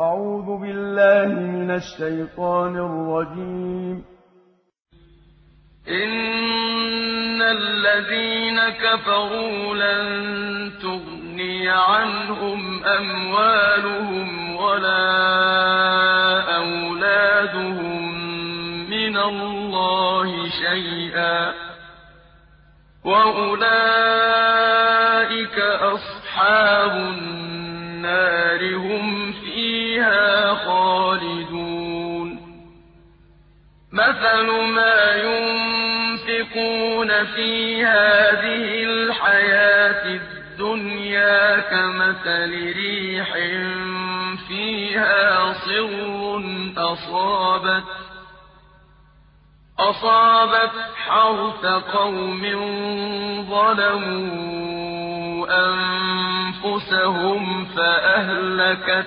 أعوذ بالله من الشيطان الرجيم. إن الذين كفروا لن تغني عنهم أموالهم ولا أولادهم من الله شيئا وأولئك أصحاب النار هم فيها خالدون. مثل ما ينفقون في هذه الحياة الدنيا كمثل ريح فيها صر أصابت أصابت حرث قوم ظلموا أنفسهم فأهلكت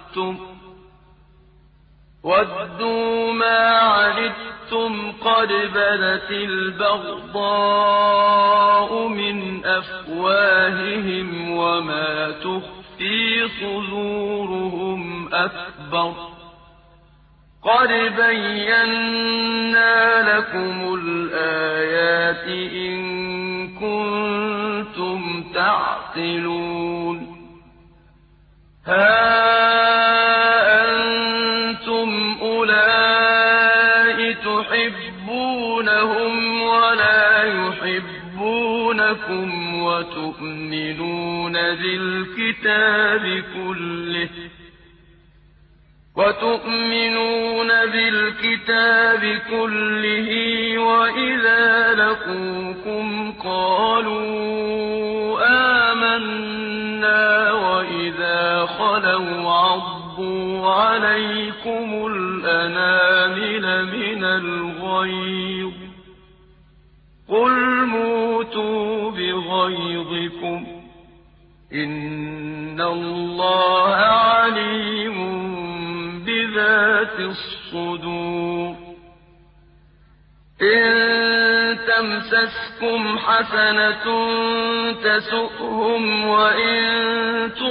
ودوا ما عنتم قد بدت البغضاء من أفواههم وما تخفي صدورهم أكبر قد بينا لكم الآيات إن كنتم تعقلون تحبونهم ولا يحبونكم وتؤمنون بالكتاب كله وتؤمنون بالكتاب كله وإذا لقوكم قالوا خلوا عضوا عليكم الأنامل من الغيظ قل موتوا بغيظكم إن الله عليم بذات الصدور إن تمسسكم حسنة تسؤهم وإن